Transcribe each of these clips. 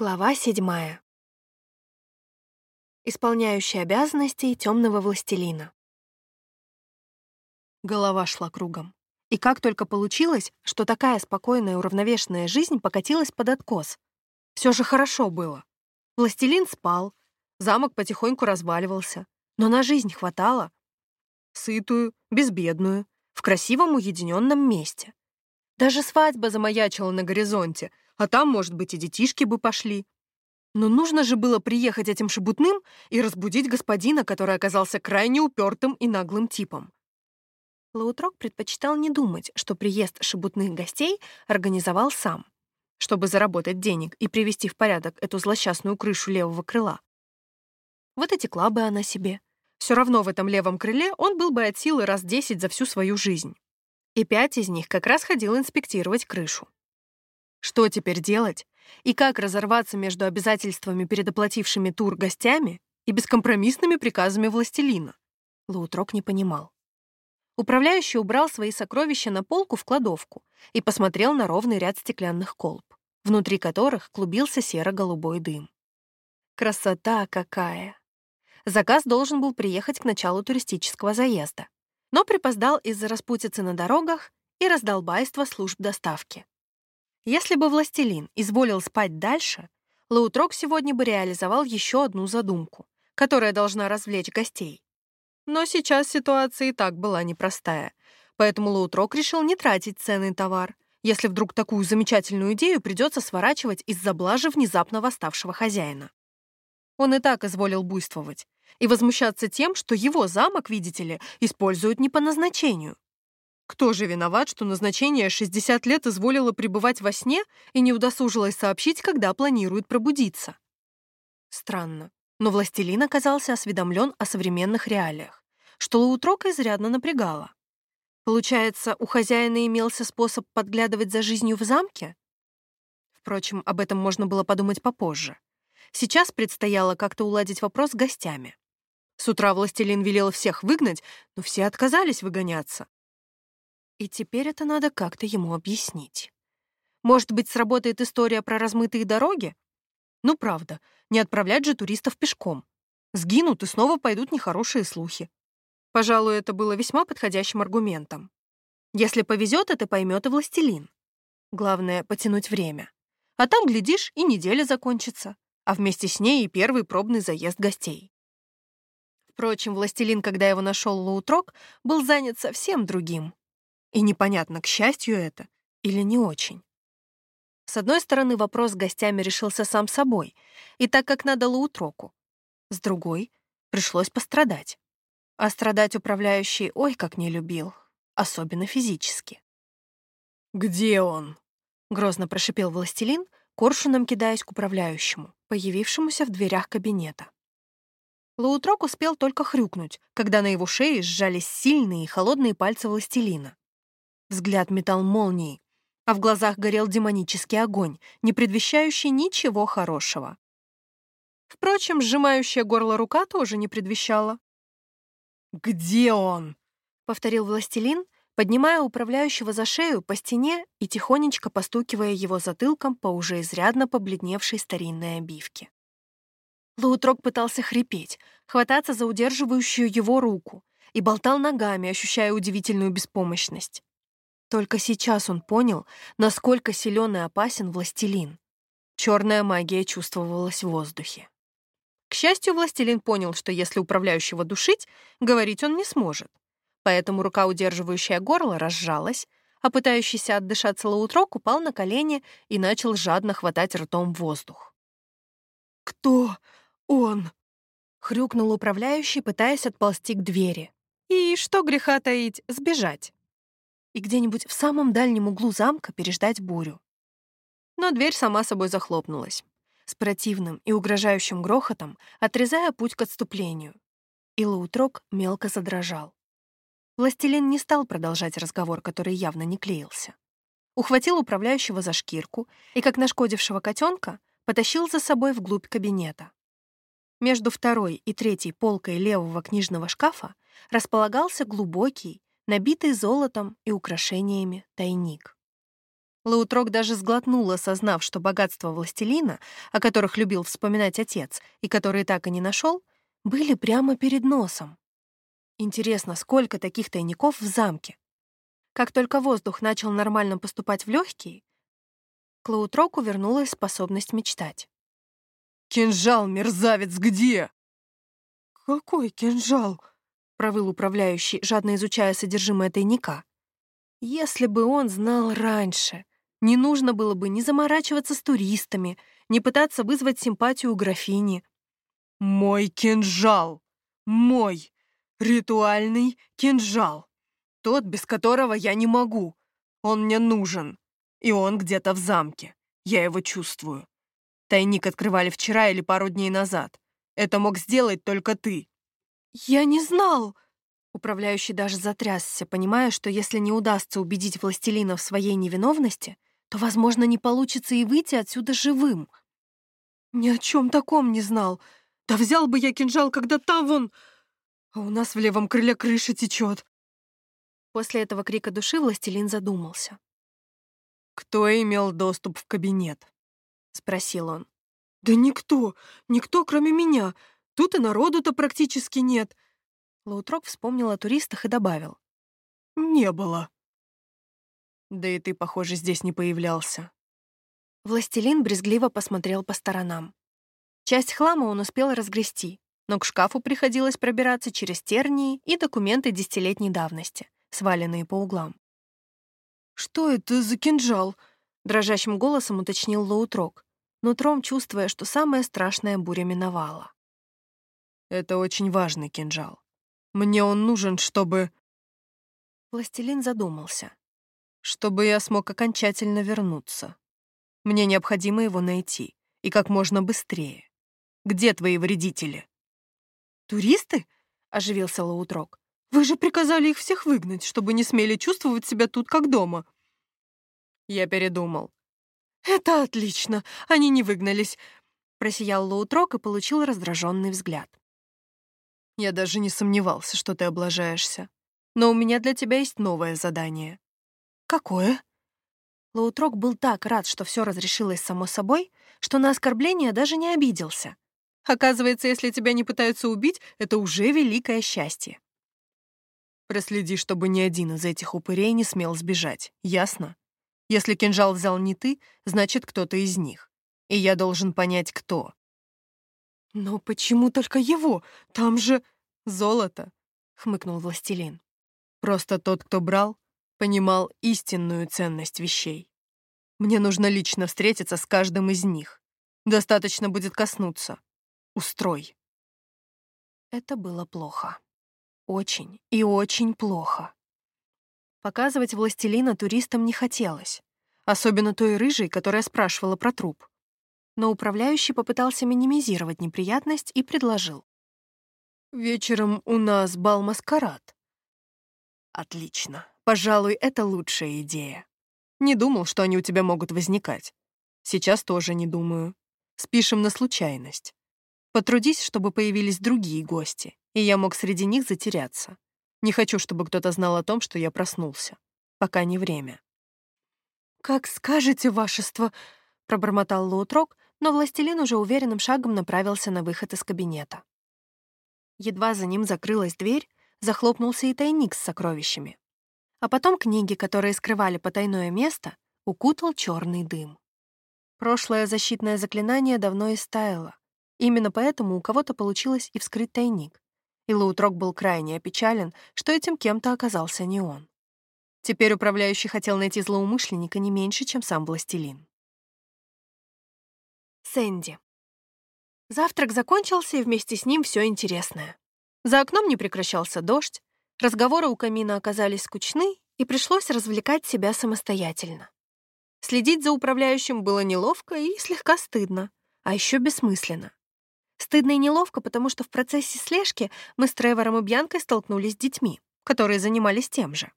Глава седьмая. Исполняющий обязанности темного властелина. Голова шла кругом. И как только получилось, что такая спокойная уравновешенная жизнь покатилась под откос. Все же хорошо было. Властелин спал, замок потихоньку разваливался, но на жизнь хватало. Сытую, безбедную, в красивом уединенном месте. Даже свадьба замаячила на горизонте, а там, может быть, и детишки бы пошли. Но нужно же было приехать этим шебутным и разбудить господина, который оказался крайне упертым и наглым типом. Лаутрок предпочитал не думать, что приезд шебутных гостей организовал сам, чтобы заработать денег и привести в порядок эту злосчастную крышу левого крыла. Вот эти текла бы она себе. Все равно в этом левом крыле он был бы от силы раз десять за всю свою жизнь. И пять из них как раз ходил инспектировать крышу. Что теперь делать? И как разорваться между обязательствами перед оплатившими тур гостями и бескомпромиссными приказами властелина? Лаутрок не понимал. Управляющий убрал свои сокровища на полку в кладовку и посмотрел на ровный ряд стеклянных колб, внутри которых клубился серо-голубой дым. Красота какая! Заказ должен был приехать к началу туристического заезда, но припоздал из-за распутицы на дорогах и раздолбайства служб доставки. Если бы властелин изволил спать дальше, Лаутрок сегодня бы реализовал еще одну задумку, которая должна развлечь гостей. Но сейчас ситуация и так была непростая, поэтому Лаутрок решил не тратить ценный товар, если вдруг такую замечательную идею придется сворачивать из-за блажи внезапно восставшего хозяина. Он и так изволил буйствовать и возмущаться тем, что его замок, видите ли, используют не по назначению. Кто же виноват, что назначение 60 лет изволило пребывать во сне и не удосужилось сообщить, когда планирует пробудиться? Странно, но властелин оказался осведомлен о современных реалиях, что Лаутрока изрядно напрягало. Получается, у хозяина имелся способ подглядывать за жизнью в замке? Впрочем, об этом можно было подумать попозже. Сейчас предстояло как-то уладить вопрос с гостями. С утра властелин велел всех выгнать, но все отказались выгоняться. И теперь это надо как-то ему объяснить. Может быть, сработает история про размытые дороги? Ну, правда, не отправлять же туристов пешком. Сгинут, и снова пойдут нехорошие слухи. Пожалуй, это было весьма подходящим аргументом. Если повезет, это поймет и властелин. Главное — потянуть время. А там, глядишь, и неделя закончится, а вместе с ней и первый пробный заезд гостей. Впрочем, властелин, когда его нашел Лаутрок, был занят совсем другим. И непонятно, к счастью это или не очень. С одной стороны, вопрос с гостями решился сам собой, и так как надо Лаутроку. С другой, пришлось пострадать. А страдать управляющий ой как не любил, особенно физически. «Где он?» — грозно прошипел властелин, коршуном кидаясь к управляющему, появившемуся в дверях кабинета. Лаутрок успел только хрюкнуть, когда на его шее сжались сильные и холодные пальцы властелина. Взгляд метал молнией, а в глазах горел демонический огонь, не предвещающий ничего хорошего. Впрочем, сжимающая горло рука тоже не предвещала. «Где он?» — повторил властелин, поднимая управляющего за шею по стене и тихонечко постукивая его затылком по уже изрядно побледневшей старинной обивке. Лаутрок пытался хрипеть, хвататься за удерживающую его руку и болтал ногами, ощущая удивительную беспомощность. Только сейчас он понял, насколько силен и опасен властелин. Черная магия чувствовалась в воздухе. К счастью, властелин понял, что если управляющего душить, говорить он не сможет. Поэтому рука, удерживающая горло, разжалась, а пытающийся отдышаться Лаутрок упал на колени и начал жадно хватать ртом воздух. «Кто он?» — хрюкнул управляющий, пытаясь отползти к двери. И, что греха таить, сбежать и где-нибудь в самом дальнем углу замка переждать бурю. Но дверь сама собой захлопнулась, с противным и угрожающим грохотом, отрезая путь к отступлению. И Лаутрок мелко задрожал. Властелин не стал продолжать разговор, который явно не клеился. Ухватил управляющего за шкирку и, как нашкодившего котенка, потащил за собой вглубь кабинета. Между второй и третьей полкой левого книжного шкафа располагался глубокий, набитый золотом и украшениями тайник. Лаутрок даже сглотнула, осознав, что богатства властелина, о которых любил вспоминать отец и которые так и не нашел, были прямо перед носом. Интересно, сколько таких тайников в замке? Как только воздух начал нормально поступать в легкие, к Лаутроку вернулась способность мечтать. «Кинжал, мерзавец, где?» «Какой кинжал?» — провыл управляющий, жадно изучая содержимое тайника. «Если бы он знал раньше, не нужно было бы ни заморачиваться с туристами, ни пытаться вызвать симпатию у графини». «Мой кинжал! Мой! Ритуальный кинжал! Тот, без которого я не могу. Он мне нужен. И он где-то в замке. Я его чувствую. Тайник открывали вчера или пару дней назад. Это мог сделать только ты». «Я не знал!» Управляющий даже затрясся, понимая, что если не удастся убедить властелина в своей невиновности, то, возможно, не получится и выйти отсюда живым. «Ни о чем таком не знал. Да взял бы я кинжал, когда там вон... А у нас в левом крыле крыша течет. После этого крика души властелин задумался. «Кто имел доступ в кабинет?» — спросил он. «Да никто, никто, кроме меня. Тут и народу-то практически нет». Лаутрок вспомнил о туристах и добавил. «Не было». «Да и ты, похоже, здесь не появлялся». Властелин брезгливо посмотрел по сторонам. Часть хлама он успел разгрести, но к шкафу приходилось пробираться через тернии и документы десятилетней давности, сваленные по углам. «Что это за кинжал?» — дрожащим голосом уточнил Лоутрок, нутром чувствуя, что самая страшная буря миновала. «Это очень важный кинжал. Мне он нужен, чтобы...» Властелин задумался. «Чтобы я смог окончательно вернуться. Мне необходимо его найти, и как можно быстрее. Где твои вредители?» «Туристы?» — оживился Лоутрок. Вы же приказали их всех выгнать, чтобы не смели чувствовать себя тут как дома. Я передумал. Это отлично, они не выгнались. Просиял Лоутрок и получил раздраженный взгляд. Я даже не сомневался, что ты облажаешься. Но у меня для тебя есть новое задание. Какое? Лоутрок был так рад, что все разрешилось само собой, что на оскорбление даже не обиделся. Оказывается, если тебя не пытаются убить, это уже великое счастье. Проследи, чтобы ни один из этих упырей не смел сбежать, ясно? Если кинжал взял не ты, значит, кто-то из них. И я должен понять, кто. «Но почему только его? Там же золото», — хмыкнул властелин. «Просто тот, кто брал, понимал истинную ценность вещей. Мне нужно лично встретиться с каждым из них. Достаточно будет коснуться. Устрой». Это было плохо. Очень и очень плохо. Показывать властелина туристам не хотелось, особенно той рыжей, которая спрашивала про труп. Но управляющий попытался минимизировать неприятность и предложил. «Вечером у нас бал-маскарад». «Отлично. Пожалуй, это лучшая идея. Не думал, что они у тебя могут возникать. Сейчас тоже не думаю. Спишем на случайность. Потрудись, чтобы появились другие гости, и я мог среди них затеряться. Не хочу, чтобы кто-то знал о том, что я проснулся. Пока не время. «Как скажете, вашество!» — пробормотал Лоутрок, но властелин уже уверенным шагом направился на выход из кабинета. Едва за ним закрылась дверь, захлопнулся и тайник с сокровищами. А потом книги, которые скрывали потайное место, укутал черный дым. Прошлое защитное заклинание давно истаяло. Именно поэтому у кого-то получилось и вскрыть тайник. И Лаутрок был крайне опечален, что этим кем-то оказался не он. Теперь управляющий хотел найти злоумышленника не меньше, чем сам властелин. Сэнди. Завтрак закончился, и вместе с ним все интересное. За окном не прекращался дождь, разговоры у камина оказались скучны, и пришлось развлекать себя самостоятельно. Следить за управляющим было неловко и слегка стыдно, а еще бессмысленно. Стыдно и неловко, потому что в процессе слежки мы с Тревором и Бьянкой столкнулись с детьми, которые занимались тем же.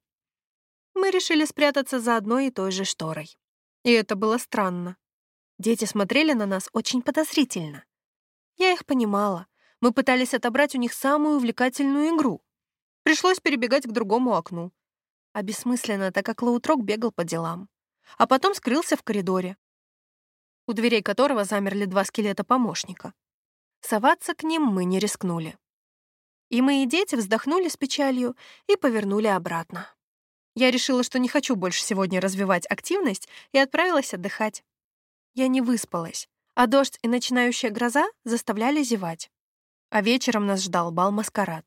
Мы решили спрятаться за одной и той же шторой. И это было странно. Дети смотрели на нас очень подозрительно. Я их понимала. Мы пытались отобрать у них самую увлекательную игру. Пришлось перебегать к другому окну. А бессмысленно, так как Лаутрок бегал по делам. а потом скрылся в коридоре, у дверей которого замерли два скелета помощника. Соваться к ним мы не рискнули. И мои дети вздохнули с печалью и повернули обратно. Я решила, что не хочу больше сегодня развивать активность, и отправилась отдыхать. Я не выспалась, а дождь и начинающая гроза заставляли зевать. А вечером нас ждал бал-маскарад.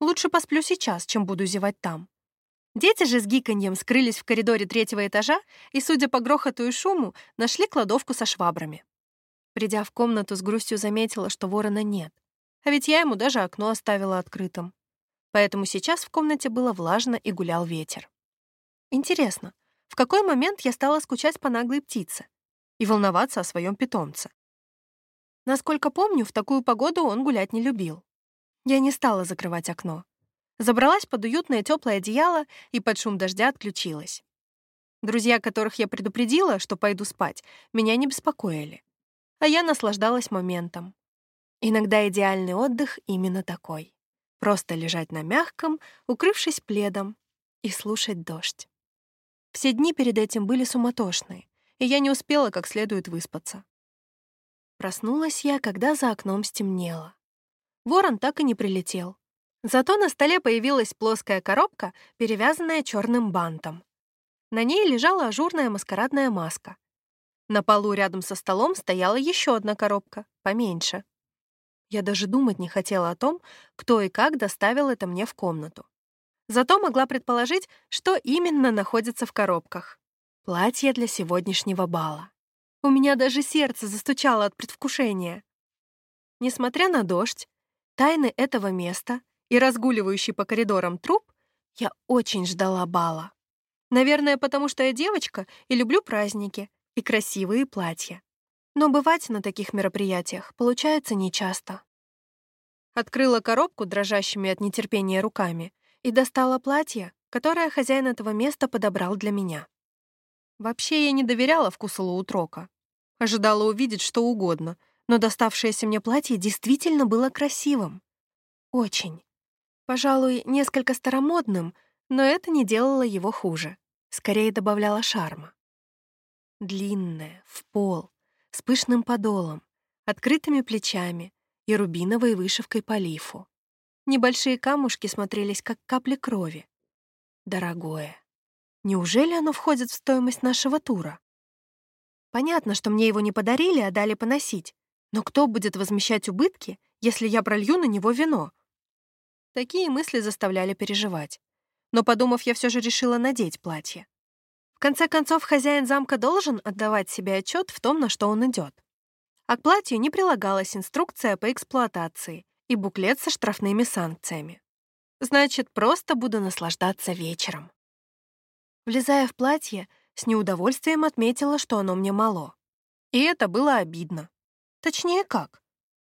Лучше посплю сейчас, чем буду зевать там. Дети же с гиканьем скрылись в коридоре третьего этажа и, судя по грохоту и шуму, нашли кладовку со швабрами. Придя в комнату, с грустью заметила, что ворона нет. А ведь я ему даже окно оставила открытым. Поэтому сейчас в комнате было влажно и гулял ветер. Интересно, в какой момент я стала скучать по наглой птице и волноваться о своем питомце? Насколько помню, в такую погоду он гулять не любил. Я не стала закрывать окно. Забралась под уютное теплое одеяло и под шум дождя отключилась. Друзья, которых я предупредила, что пойду спать, меня не беспокоили. А я наслаждалась моментом. Иногда идеальный отдых именно такой. Просто лежать на мягком, укрывшись пледом, и слушать дождь. Все дни перед этим были суматошные, и я не успела как следует выспаться. Проснулась я, когда за окном стемнело. Ворон так и не прилетел, Зато на столе появилась плоская коробка, перевязанная черным бантом. На ней лежала ажурная маскарадная маска. На полу рядом со столом стояла еще одна коробка, поменьше. Я даже думать не хотела о том, кто и как доставил это мне в комнату. Зато могла предположить, что именно находится в коробках. Платье для сегодняшнего бала. У меня даже сердце застучало от предвкушения. Несмотря на дождь, тайны этого места — и разгуливающий по коридорам труп, я очень ждала бала. Наверное, потому что я девочка и люблю праздники и красивые платья. Но бывать на таких мероприятиях получается нечасто. Открыла коробку дрожащими от нетерпения руками и достала платье, которое хозяин этого места подобрал для меня. Вообще я не доверяла вкусу лаутрока. Ожидала увидеть что угодно, но доставшееся мне платье действительно было красивым. Очень. Пожалуй, несколько старомодным, но это не делало его хуже. Скорее добавляло шарма. Длинное, в пол, с пышным подолом, открытыми плечами и рубиновой вышивкой по лифу. Небольшие камушки смотрелись, как капли крови. Дорогое. Неужели оно входит в стоимость нашего тура? Понятно, что мне его не подарили, а дали поносить. Но кто будет возмещать убытки, если я пролью на него вино? Такие мысли заставляли переживать. Но, подумав, я все же решила надеть платье. В конце концов, хозяин замка должен отдавать себе отчет в том, на что он идет. А к платью не прилагалась инструкция по эксплуатации и буклет со штрафными санкциями. Значит, просто буду наслаждаться вечером. Влезая в платье, с неудовольствием отметила, что оно мне мало. И это было обидно. Точнее, как?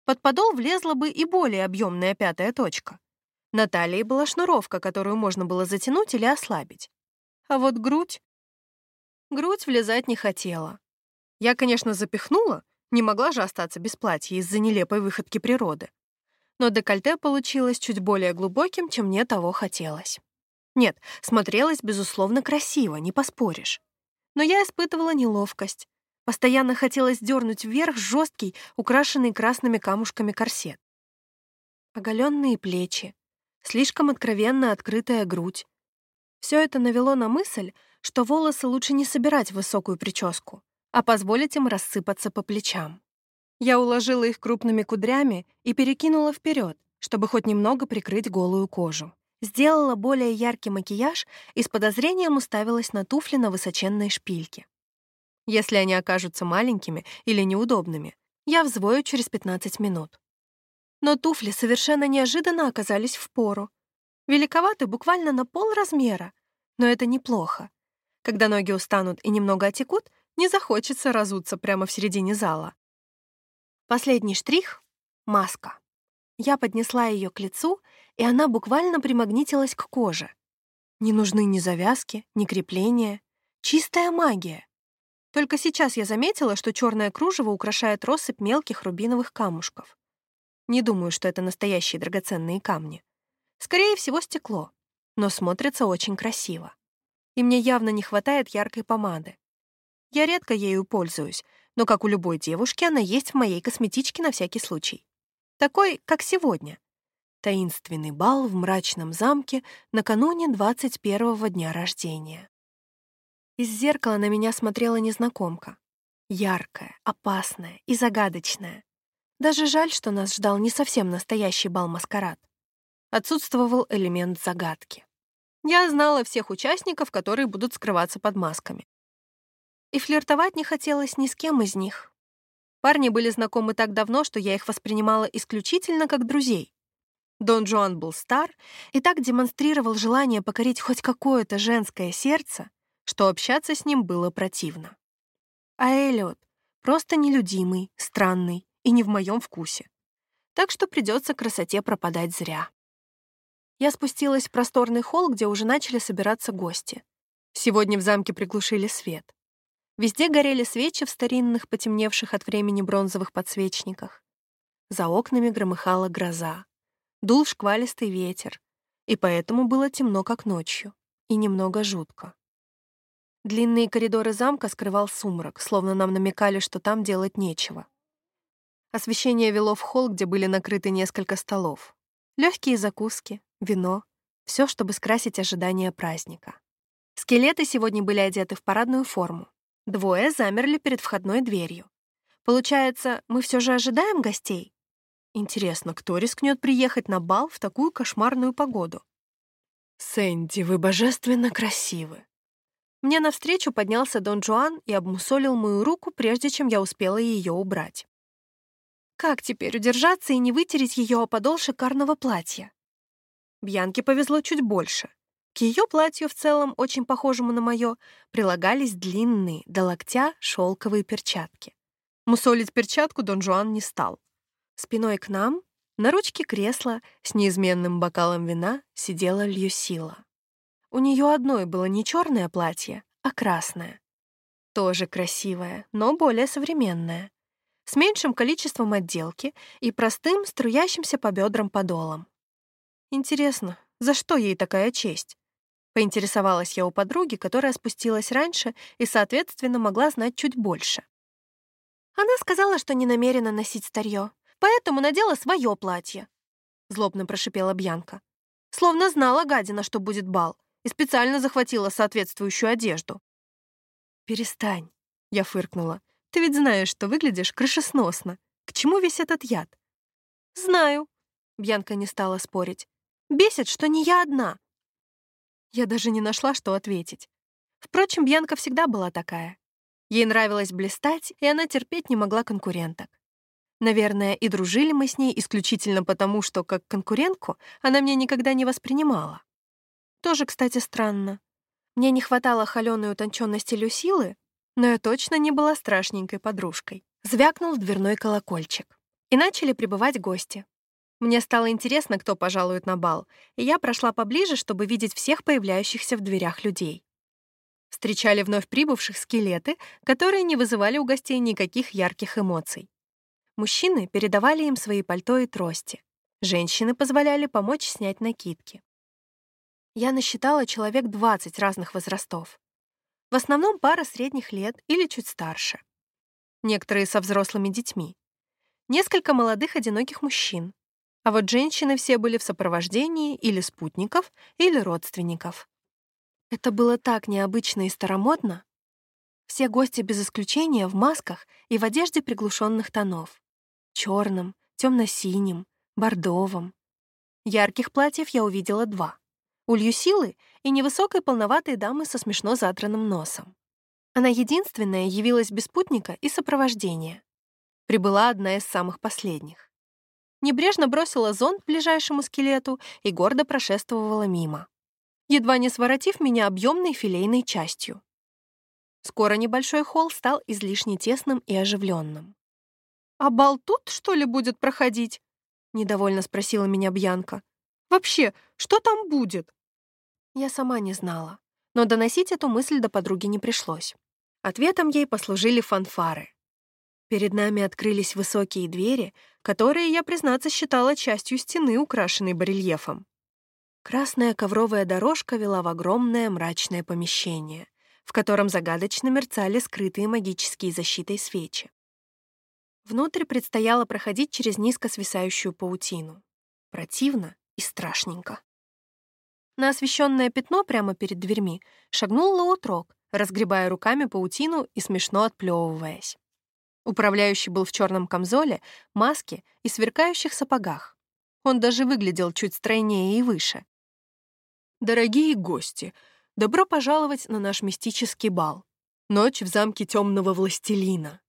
Под подол влезла бы и более объемная пятая точка. На талии была шнуровка, которую можно было затянуть или ослабить. А вот грудь... Грудь влезать не хотела. Я, конечно, запихнула, не могла же остаться без платья из-за нелепой выходки природы. Но декольте получилось чуть более глубоким, чем мне того хотелось. Нет, смотрелось, безусловно, красиво, не поспоришь. Но я испытывала неловкость. Постоянно хотелось дернуть вверх жесткий, украшенный красными камушками корсет. Оголенные плечи, слишком откровенно открытая грудь. Все это навело на мысль, что волосы лучше не собирать в высокую прическу, а позволить им рассыпаться по плечам. Я уложила их крупными кудрями и перекинула вперед, чтобы хоть немного прикрыть голую кожу. Сделала более яркий макияж и с подозрением уставилась на туфли на высоченной шпильке. Если они окажутся маленькими или неудобными, я взвою через 15 минут но туфли совершенно неожиданно оказались в пору. Великоваты буквально на пол размера, но это неплохо. Когда ноги устанут и немного отекут, не захочется разуться прямо в середине зала. Последний штрих — маска. Я поднесла ее к лицу, и она буквально примагнитилась к коже. Не нужны ни завязки, ни крепления. Чистая магия. Только сейчас я заметила, что черное кружево украшает россыпь мелких рубиновых камушков. Не думаю, что это настоящие драгоценные камни. Скорее всего, стекло, но смотрится очень красиво. И мне явно не хватает яркой помады. Я редко ею пользуюсь, но, как у любой девушки, она есть в моей косметичке на всякий случай. Такой, как сегодня. Таинственный бал в мрачном замке накануне 21-го дня рождения. Из зеркала на меня смотрела незнакомка. Яркая, опасная и загадочная. Даже жаль, что нас ждал не совсем настоящий бал-маскарад. Отсутствовал элемент загадки. Я знала всех участников, которые будут скрываться под масками. И флиртовать не хотелось ни с кем из них. Парни были знакомы так давно, что я их воспринимала исключительно как друзей. Дон Жуан был стар и так демонстрировал желание покорить хоть какое-то женское сердце, что общаться с ним было противно. А Эллиот просто нелюдимый, странный и не в моем вкусе. Так что придется красоте пропадать зря. Я спустилась в просторный холл, где уже начали собираться гости. Сегодня в замке приглушили свет. Везде горели свечи в старинных, потемневших от времени бронзовых подсвечниках. За окнами громыхала гроза. Дул шквалистый ветер, и поэтому было темно, как ночью, и немного жутко. Длинные коридоры замка скрывал сумрак, словно нам намекали, что там делать нечего. Освещение вело в холл, где были накрыты несколько столов. Легкие закуски, вино, все, чтобы скрасить ожидание праздника. Скелеты сегодня были одеты в парадную форму. Двое замерли перед входной дверью. Получается, мы все же ожидаем гостей? Интересно, кто рискнет приехать на бал в такую кошмарную погоду? «Сэнди, вы божественно красивы!» Мне навстречу поднялся Дон Джоан и обмусолил мою руку, прежде чем я успела ее убрать. Как теперь удержаться и не вытереть ее о подол шикарного платья? Бьянке повезло чуть больше. К ее платью, в целом очень похожему на мое, прилагались длинные, до локтя, шелковые перчатки. Мусолить перчатку Дон Жуан не стал. Спиной к нам, на ручке кресла, с неизменным бокалом вина, сидела Льюсила. У нее одной было не черное платье, а красное. Тоже красивое, но более современное. С меньшим количеством отделки и простым, струящимся по бедрам подолом. Интересно, за что ей такая честь? Поинтересовалась я у подруги, которая спустилась раньше и, соответственно, могла знать чуть больше. Она сказала, что не намерена носить старье, поэтому надела свое платье. Злобно прошипела Бьянка. Словно знала гадина, что будет бал, и специально захватила соответствующую одежду. «Перестань», — я фыркнула. «Ты ведь знаешь, что выглядишь крышесносно. К чему весь этот яд?» «Знаю», — Бьянка не стала спорить. Бесит, что не я одна. Я даже не нашла, что ответить. Впрочем, Бьянка всегда была такая. Ей нравилось блистать, и она терпеть не могла конкуренток. Наверное, и дружили мы с ней исключительно потому, что как конкурентку она меня никогда не воспринимала. Тоже, кстати, странно. Мне не хватало холёной утонченности Люсилы, но я точно не была страшненькой подружкой. Звякнул дверной колокольчик. И начали прибывать гости. Мне стало интересно, кто пожалует на бал, и я прошла поближе, чтобы видеть всех появляющихся в дверях людей. Встречали вновь прибывших скелеты, которые не вызывали у гостей никаких ярких эмоций. Мужчины передавали им свои пальто и трости. Женщины позволяли помочь снять накидки. Я насчитала человек 20 разных возрастов. В основном пара средних лет или чуть старше. Некоторые со взрослыми детьми. Несколько молодых одиноких мужчин, а вот женщины все были в сопровождении или спутников, или родственников. Это было так необычно и старомодно. Все гости без исключения в масках и в одежде приглушенных тонов. Черном, темно-синим, бордовом. Ярких платьев я увидела два. У Льюсилы и невысокой полноватой дамы со смешно задранным носом. Она единственная явилась без спутника и сопровождения. Прибыла одна из самых последних небрежно бросила зонт ближайшему скелету и гордо прошествовала мимо, едва не своротив меня объемной филейной частью. Скоро небольшой холл стал излишне тесным и оживленным. «А бал тут, что ли, будет проходить?» — недовольно спросила меня Бьянка. «Вообще, что там будет?» Я сама не знала, но доносить эту мысль до подруги не пришлось. Ответом ей послужили фанфары. Перед нами открылись высокие двери, которые я, признаться, считала частью стены, украшенной барельефом. Красная ковровая дорожка вела в огромное мрачное помещение, в котором загадочно мерцали скрытые магические защитой свечи. Внутрь предстояло проходить через низко свисающую паутину. Противно и страшненько. На освещенное пятно прямо перед дверьми шагнул Лоутрок, разгребая руками паутину и смешно отплевываясь. Управляющий был в черном камзоле, маске и сверкающих сапогах. Он даже выглядел чуть стройнее и выше. «Дорогие гости, добро пожаловать на наш мистический бал. Ночь в замке темного властелина.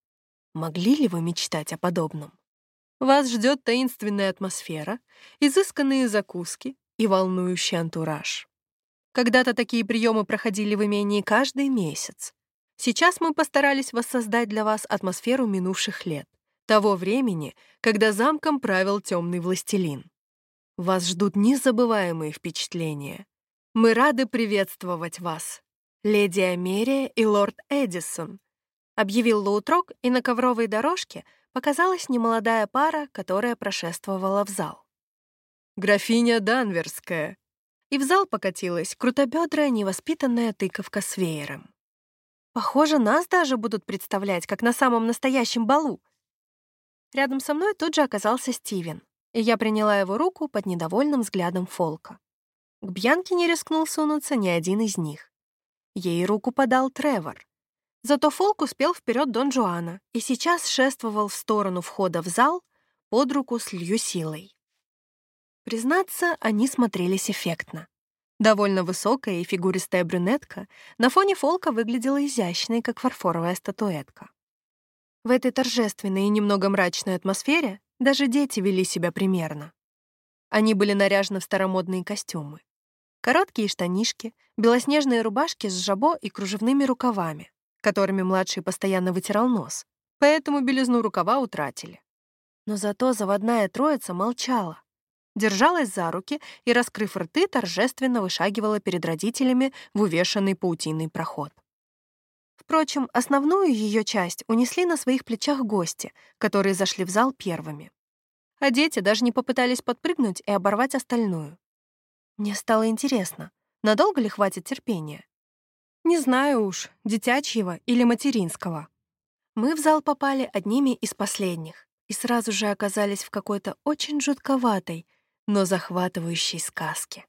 Могли ли вы мечтать о подобном? Вас ждет таинственная атмосфера, изысканные закуски и волнующий антураж. Когда-то такие приемы проходили в имении каждый месяц. Сейчас мы постарались воссоздать для вас атмосферу минувших лет, того времени, когда замком правил темный властелин. Вас ждут незабываемые впечатления. Мы рады приветствовать вас, леди Америя и лорд Эдисон, объявил Лоутрок, и на ковровой дорожке показалась немолодая пара, которая прошествовала в зал. «Графиня Данверская», и в зал покатилась крутобедрая невоспитанная тыковка с веером. Похоже, нас даже будут представлять, как на самом настоящем балу. Рядом со мной тут же оказался Стивен, и я приняла его руку под недовольным взглядом Фолка. К Бьянке не рискнул сунуться ни один из них. Ей руку подал Тревор. Зато Фолк успел вперед Дон Жуана и сейчас шествовал в сторону входа в зал под руку с Льюсилой. Признаться, они смотрелись эффектно. Довольно высокая и фигуристая брюнетка на фоне фолка выглядела изящной, как фарфоровая статуэтка. В этой торжественной и немного мрачной атмосфере даже дети вели себя примерно. Они были наряжены в старомодные костюмы. Короткие штанишки, белоснежные рубашки с жабо и кружевными рукавами, которыми младший постоянно вытирал нос, поэтому белизну рукава утратили. Но зато заводная троица молчала, держалась за руки и, раскрыв рты, торжественно вышагивала перед родителями в увешанный паутиной проход. Впрочем, основную ее часть унесли на своих плечах гости, которые зашли в зал первыми. А дети даже не попытались подпрыгнуть и оборвать остальную. Мне стало интересно, надолго ли хватит терпения? Не знаю уж, детячьего или материнского. Мы в зал попали одними из последних и сразу же оказались в какой-то очень жутковатой, но захватывающей сказки.